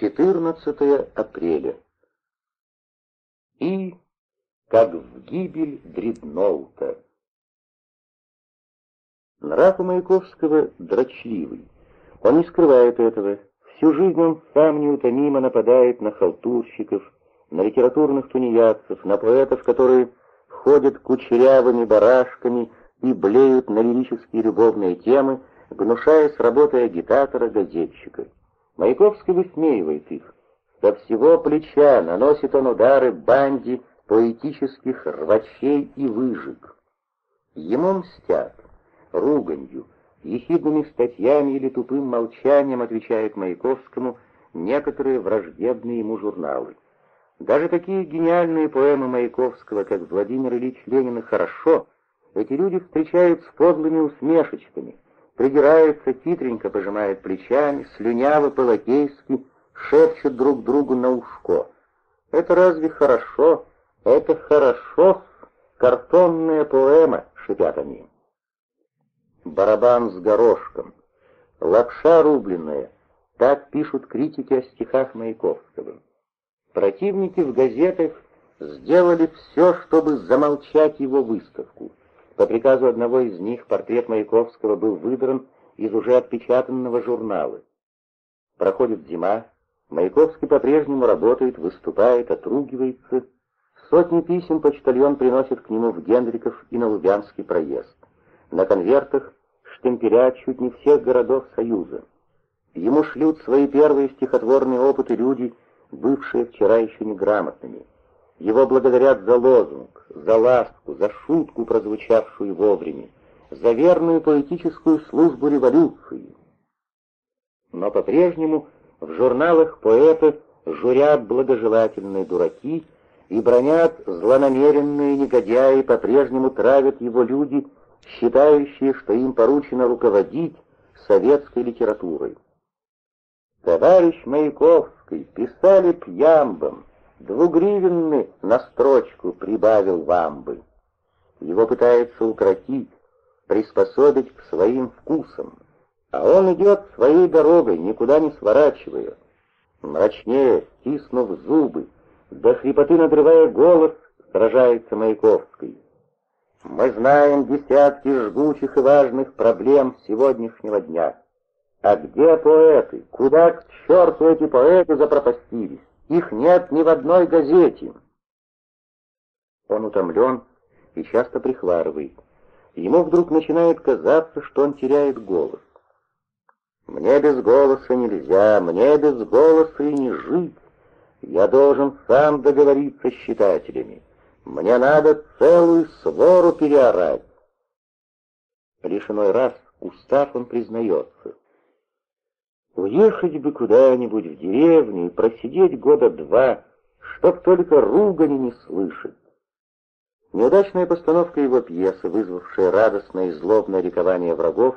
14 апреля. И, как в гибель дредноута. Нрав у Маяковского дрочливый. Он не скрывает этого. Всю жизнь он сам неутомимо нападает на халтурщиков, на литературных тунеядцев, на поэтов, которые ходят кучерявыми барашками и блеют на лирические любовные темы, гнушаясь работой агитатора-газетчика. Маяковский высмеивает их. Со всего плеча наносит он удары банде поэтических рвачей и выжиг. Ему мстят руганью, ехидными статьями или тупым молчанием отвечают Маяковскому некоторые враждебные ему журналы. Даже такие гениальные поэмы Маяковского, как Владимир Ильич Ленин и «Хорошо», эти люди встречают с подлыми усмешечками, придираются, хитренько пожимают плечами, слюнявы по-лакейски, шепчут друг другу на ушко. «Это разве хорошо? Это хорошо! Картонная поэма!» — шипят они. Барабан с горошком, лапша рубленная — так пишут критики о стихах Маяковского. Противники в газетах сделали все, чтобы замолчать его выставку. По приказу одного из них портрет Маяковского был выдран из уже отпечатанного журнала. Проходит зима, Маяковский по-прежнему работает, выступает, отругивается. Сотни писем почтальон приносит к нему в Генриков и на Лубянский проезд. На конвертах штемпеля чуть не всех городов Союза. Ему шлют свои первые стихотворные опыты люди — бывшие вчера еще неграмотными. Его благодарят за лозунг, за ласку, за шутку, прозвучавшую вовремя, за верную поэтическую службу революции. Но по-прежнему в журналах поэта журят благожелательные дураки и бронят злонамеренные негодяи, по-прежнему травят его люди, считающие, что им поручено руководить советской литературой. Товарищ Маяковский писали пьямбом, двугривенный на строчку прибавил вам бы. Его пытаются укротить, приспособить к своим вкусам, а он идет своей дорогой, никуда не сворачивая. Мрачнее, стиснув зубы, до хрипоты надрывая голос, сражается Маяковский. Мы знаем десятки жгучих и важных проблем сегодняшнего дня. А где поэты? Куда к черту эти поэты запропастились? Их нет ни в одной газете. Он утомлен и часто прихварывает. Ему вдруг начинает казаться, что он теряет голос. «Мне без голоса нельзя, мне без голоса и не жить. Я должен сам договориться с читателями. Мне надо целую свору переорать». Лишь иной раз, устав, он признается. Уехать бы куда-нибудь в деревню и просидеть года два, чтоб только ругани не слышать. Неудачная постановка его пьесы, вызвавшая радостное и злобное ликование врагов,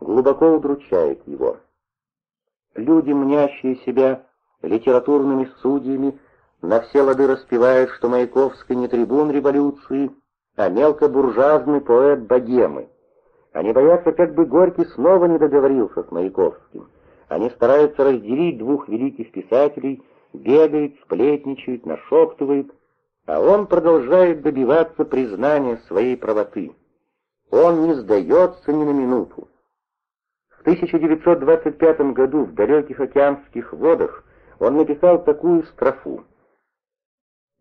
глубоко удручает его. Люди, мнящие себя литературными судьями, на все лады распевают, что Маяковский не трибун революции, а мелкобуржуазный поэт богемы. Они боятся, как бы Горький снова не договорился с Маяковским. Они стараются разделить двух великих писателей, бегают, сплетничают, нашептывают, а он продолжает добиваться признания своей правоты. Он не сдается ни на минуту. В 1925 году в далеких океанских водах он написал такую строфу.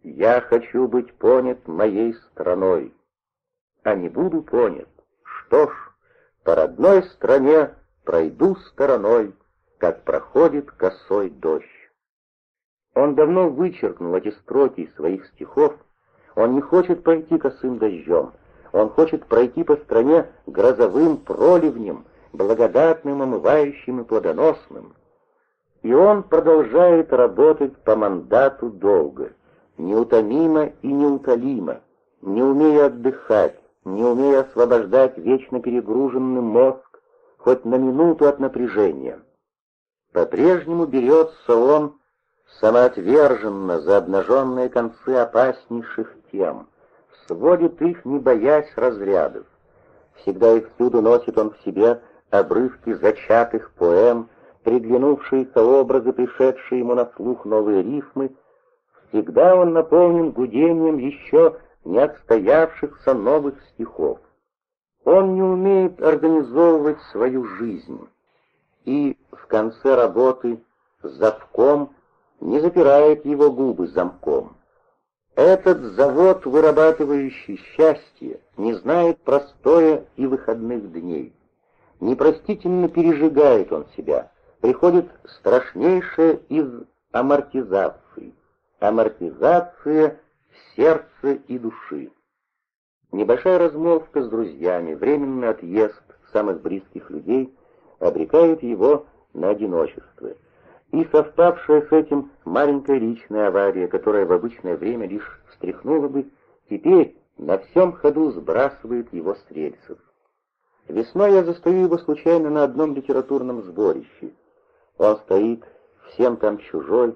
«Я хочу быть понят моей страной, а не буду понят. Что ж, по родной стране пройду стороной» как проходит косой дождь. Он давно вычеркнул эти строки из своих стихов, он не хочет пройти косым дождем, он хочет пройти по стране грозовым проливнем, благодатным, омывающим и плодоносным. И он продолжает работать по мандату долго, неутомимо и неутолимо, не умея отдыхать, не умея освобождать вечно перегруженный мозг хоть на минуту от напряжения. По-прежнему берется он самоотверженно за обнаженные концы опаснейших тем, сводит их, не боясь разрядов. Всегда и всюду носит он в себе обрывки зачатых поэм, приглянувшиеся образы, пришедшие ему на слух новые рифмы, всегда он наполнен гудением еще не отстоявшихся новых стихов. Он не умеет организовывать свою жизнь. И в конце работы завком не запирает его губы замком. Этот завод, вырабатывающий счастье, не знает простоя и выходных дней. Непростительно пережигает он себя. Приходит страшнейшее из амортизаций. Амортизация сердца и души. Небольшая размолвка с друзьями, временный отъезд самых близких людей обрекают его на одиночество. И совпавшая с этим маленькая личная авария, которая в обычное время лишь встряхнула бы, теперь на всем ходу сбрасывает его с рельсов. Весной я застаю его случайно на одном литературном сборище. Он стоит, всем там чужой,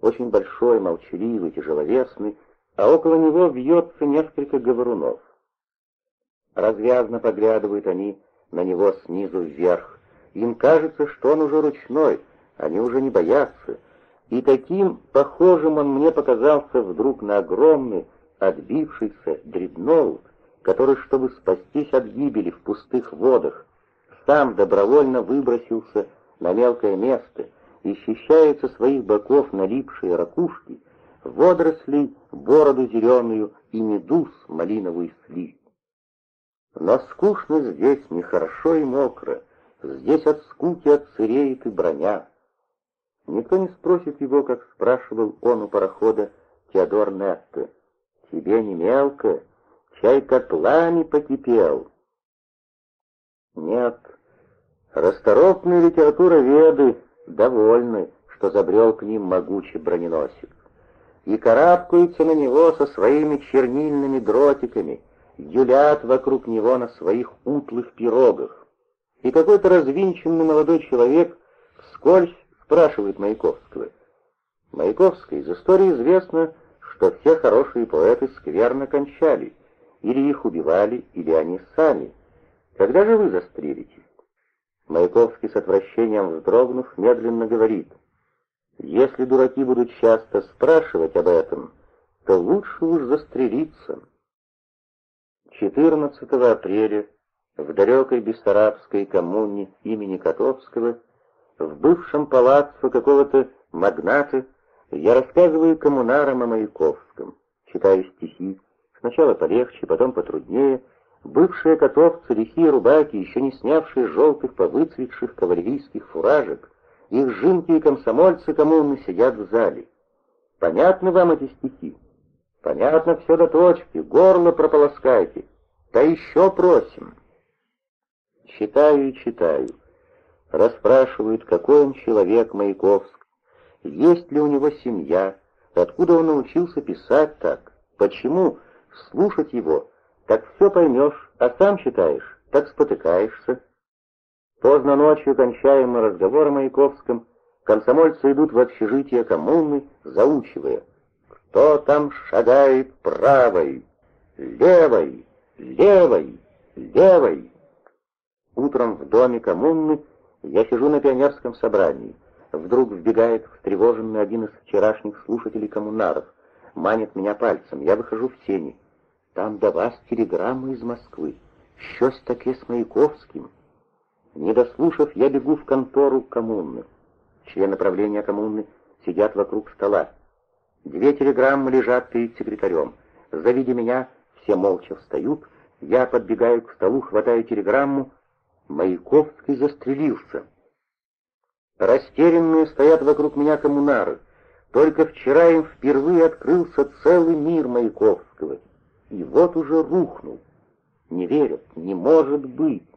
очень большой, молчаливый, тяжеловесный, а около него вьется несколько говорунов. Развязно поглядывают они на него снизу вверх. Им кажется, что он уже ручной, они уже не боятся. И таким похожим он мне показался вдруг на огромный, отбившийся дредноут, который, чтобы спастись от гибели в пустых водах, сам добровольно выбросился на мелкое место и со своих боков налипшие ракушки, водорослей, бороду зеленую и медуз малиновую слизь. Но скучно здесь, нехорошо и мокро, здесь от скуки отсыреет и броня. Никто не спросит его, как спрашивал он у парохода Теодор Нетте. «Тебе не мелко? Чай котлами покипел?» Нет, расторопные литературоведы довольны, что забрел к ним могучий броненосец, и карабкаются на него со своими чернильными дротиками — юлят вокруг него на своих утлых пирогах. И какой-то развинченный молодой человек вскользь спрашивает Маяковского. Маяковский из истории известно, что все хорошие поэты скверно кончали, или их убивали, или они сами. Когда же вы застрелитесь? Маяковский с отвращением вздрогнув, медленно говорит, «Если дураки будут часто спрашивать об этом, то лучше уж застрелиться». 14 апреля в далекой Бессарабской коммуне имени Котовского, в бывшем палаццо какого-то магната, я рассказываю коммунарам о Маяковском, читаю стихи, сначала полегче, потом потруднее, бывшие котовцы, лихие рубаки, еще не снявшие желтых повыцветших кавалерийских фуражек, их жинки и комсомольцы коммуны сидят в зале. Понятны вам эти стихи? Понятно все до точки, горло прополоскайте. Да еще просим. Читаю и читаю. Расспрашивают, какой он человек Маяковск, есть ли у него семья, откуда он научился писать так, почему? Слушать его, так все поймешь, а сам читаешь, так спотыкаешься. Поздно ночью кончаем мы разговор о Маяковском, комсомольцы идут в общежитие коммуны, заучивая — кто там шагает правой, левой, левой, левой? Утром в доме коммуны я сижу на пионерском собрании. Вдруг вбегает встревоженный один из вчерашних слушателей коммунаров, манит меня пальцем. Я выхожу в тени. Там до вас телеграмма из Москвы. Щось таке с Маяковским. Не дослушав, я бегу в контору коммуны. Члены правления коммуны сидят вокруг стола. Две телеграммы лежат перед секретарем. Завидя меня, все молча встают. Я подбегаю к столу, хватаю телеграмму. Маяковский застрелился. Растерянные стоят вокруг меня коммунары. Только вчера им впервые открылся целый мир Маяковского. И вот уже рухнул. Не верят, не может быть.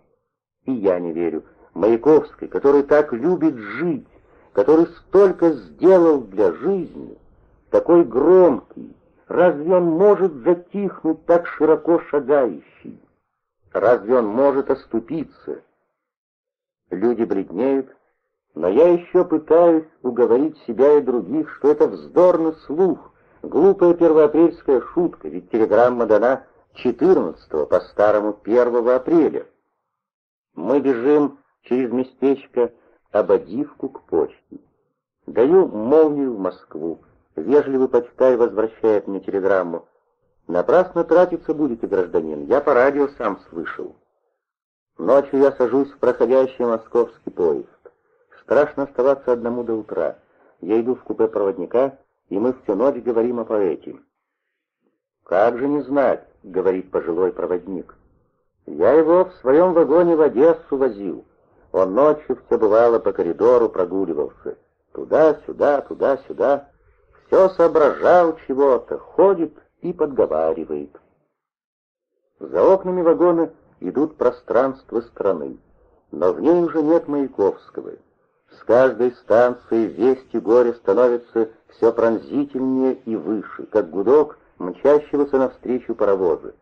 И я не верю. Маяковский, который так любит жить, который столько сделал для жизни — такой громкий, разве он может затихнуть так широко шагающий? Разве он может оступиться? Люди бледнеют, но я еще пытаюсь уговорить себя и других, что это вздорный слух, глупая первоапрельская шутка, ведь телеграмма дана 14 по старому 1 апреля. Мы бежим через местечко ободивку к почте. Даю молнию в Москву. Вежливый почтай возвращает мне телеграмму. Напрасно тратиться будете, гражданин, я по радио сам слышал. Ночью я сажусь в проходящий московский поезд. Страшно оставаться одному до утра. Я иду в купе проводника, и мы всю ночь говорим о поэте. «Как же не знать», — говорит пожилой проводник. «Я его в своем вагоне в Одессу возил. Он ночью все бывало по коридору прогуливался. Туда-сюда, туда-сюда. Все соображал чего-то, ходит и подговаривает». За окнами вагона идут пространства страны, но в ней уже нет Маяковского. С каждой станции весть и горе становятся все пронзительнее и выше, как гудок мчащегося навстречу паровоза.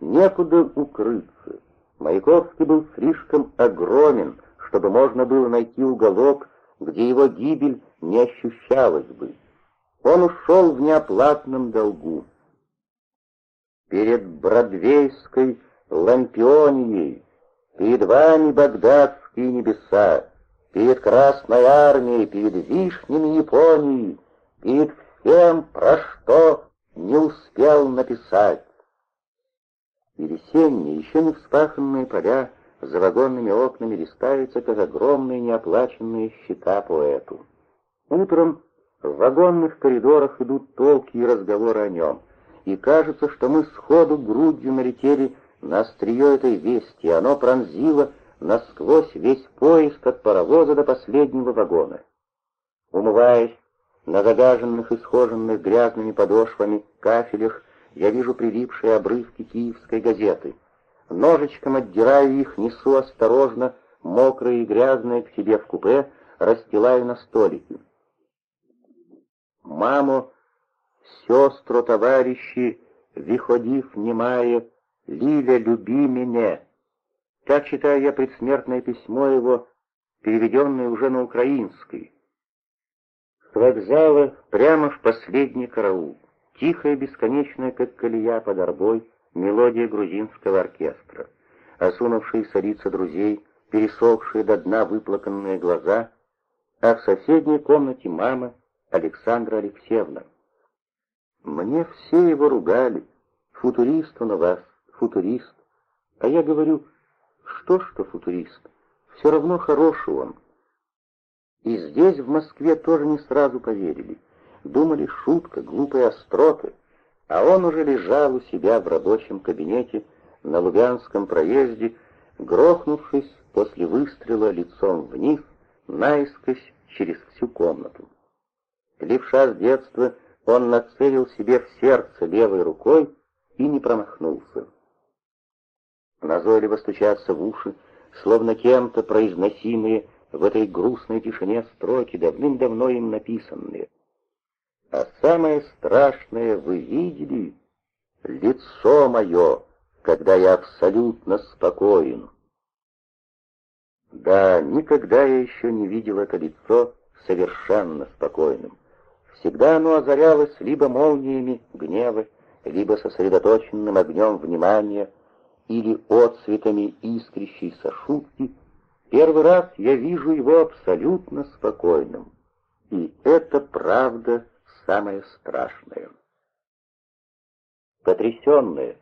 Некуда укрыться. Маяковский был слишком огромен, чтобы можно было найти уголок, где его гибель не ощущалась бы. Он ушел в неоплатном долгу. Перед Бродвейской лампионией, перед вами багдадские небеса, перед Красной Армией, перед вишнями Японии, перед всем, про что не успел написать. И весенние, еще не вспаханные поля за вагонными окнами листаются, как огромные неоплаченные счета поэту. Утром в вагонных коридорах идут толки и разговоры о нем, и кажется, что мы сходу грудью налетели на острие этой вести, оно пронзило насквозь весь поезд от паровоза до последнего вагона. Умываясь на загаженных и схоженных грязными подошвами кафелях, я вижу прилипшие обрывки киевской газеты. Ножичком отдираю их, несу осторожно, мокрые и грязные, к себе в купе, расстилаю на столике. «Мамо, сестру, товарищи, выходив немая, Лиля, люби меня!» Так читаю я предсмертное письмо его, переведенное уже на украинский. С вокзала прямо в последний караул. Тихая, бесконечная, как колея под арбой, мелодия грузинского оркестра. Осунувшиеся лица друзей, пересохшие до дна выплаканные глаза, а в соседней комнате мама Александра Алексеевна. Мне все его ругали. Футурист он у вас, футурист. А я говорю, что что футурист? Все равно хороший он. И здесь, в Москве, тоже не сразу поверили. Думали, шутка, глупые остроты. А он уже лежал у себя в рабочем кабинете на Луганском проезде, грохнувшись после выстрела лицом вниз, наискось через всю комнату. Левша с детства, он нацелил себе в сердце левой рукой и не промахнулся назойливо стучатся в уши, словно кем-то произносимые в этой грустной тишине строки, давным-давно им написанные. А самое страшное вы видели — лицо мое, когда я абсолютно спокоен. Да, никогда я еще не видел это лицо совершенно спокойным. Всегда оно озарялось либо молниями гнева, либо сосредоточенным огнем внимания, или отцветами искрящейся шутки, первый раз я вижу его абсолютно спокойным. И это правда самое страшное. Потрясенная,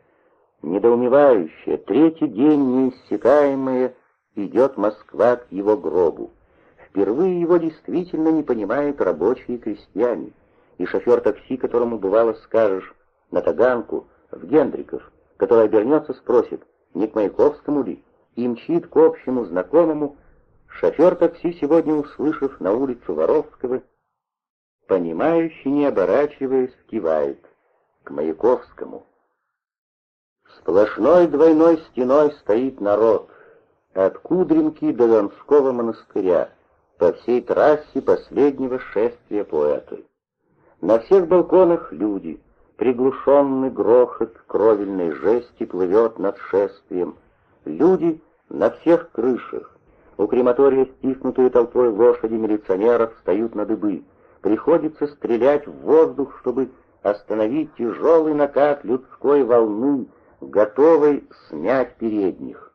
недоумевающая, третий день неиссякаемая, идет Москва к его гробу. Впервые его действительно не понимают рабочие и крестьяне, и шофер такси, которому бывало скажешь, на Таганку, в Гендриков, который обернется, спросит, не к Маяковскому ли, и мчит к общему знакомому, шофер такси, сегодня услышав на улицу Воровского, понимающий, не оборачиваясь, кивает к Маяковскому. Сплошной двойной стеной стоит народ, от Кудринки до Донского монастыря, по всей трассе последнего шествия поэта. На всех балконах люди — Приглушенный грохот кровельной жести плывет над шествием. Люди на всех крышах. У крематория стиснутые толпой лошади милиционеров встают на дыбы. Приходится стрелять в воздух, чтобы остановить тяжелый накат людской волны, готовой смять передних.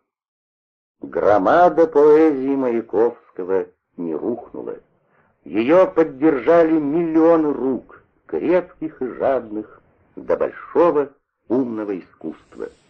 Громада поэзии Маяковского не рухнула. Ее поддержали миллионы рук, крепких и жадных, до большого умного искусства.